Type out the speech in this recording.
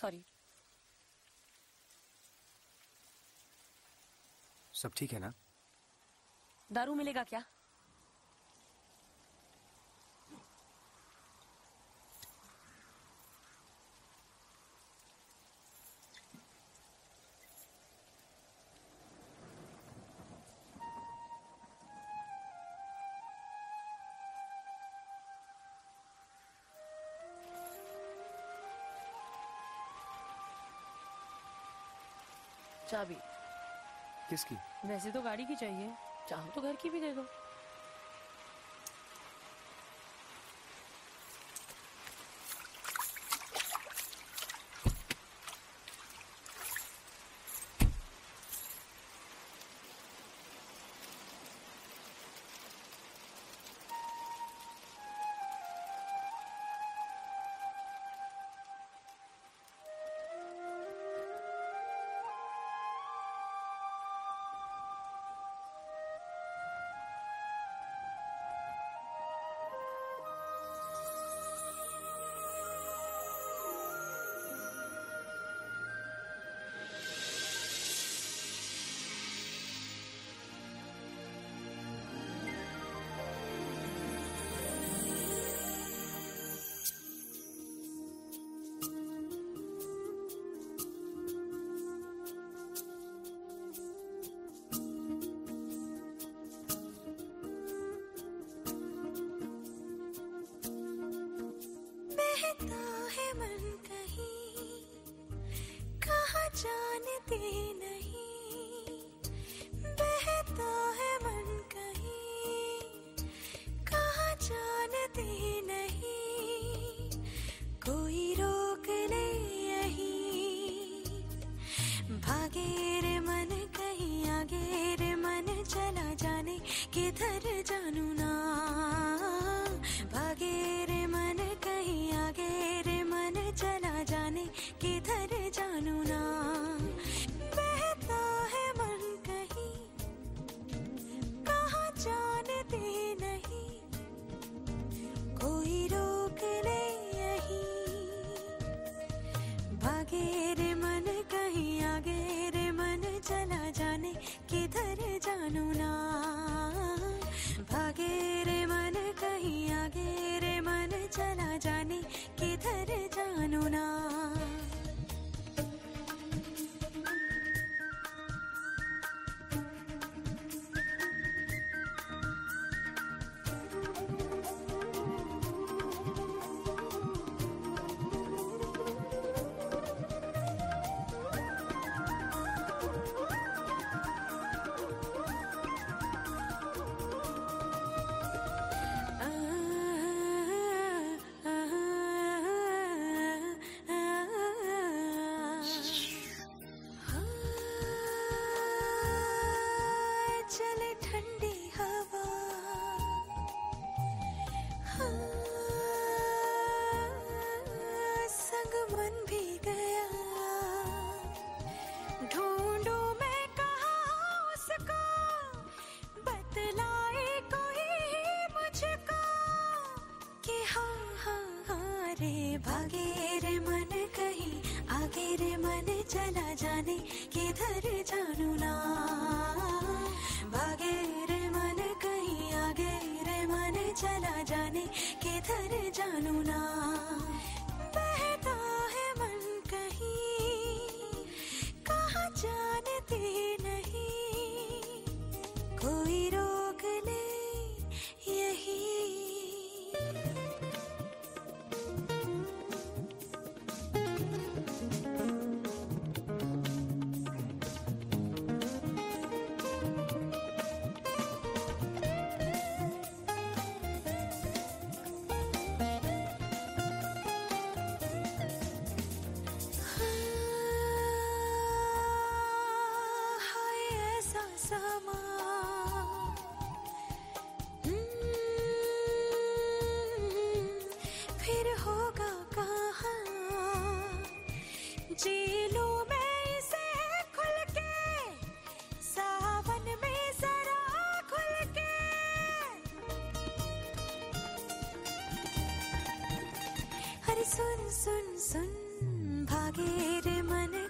Sorry सब ठीक है ना? दारू मिलेगा क्या? चाबी। किसकी? वैसे तो गाड़ी की चाहिए। चाहो तो घर की भी दे दो। बहता है मन कहीं। कहा जानते नहीं भागे रे मन, कहीं आगे रे मन, चला जाने किधर जानू ना। भागे रे मन, कहीं आगे रे मन, चला चले ठंडी हवा। संग मन भी गया। ढूंढू मैं कहा बतलाए कोई हाँ हाँ हाँ मन कहीं। आगे मन चला जाने, किधर जानू ना। सुन सुन भागे रे मन।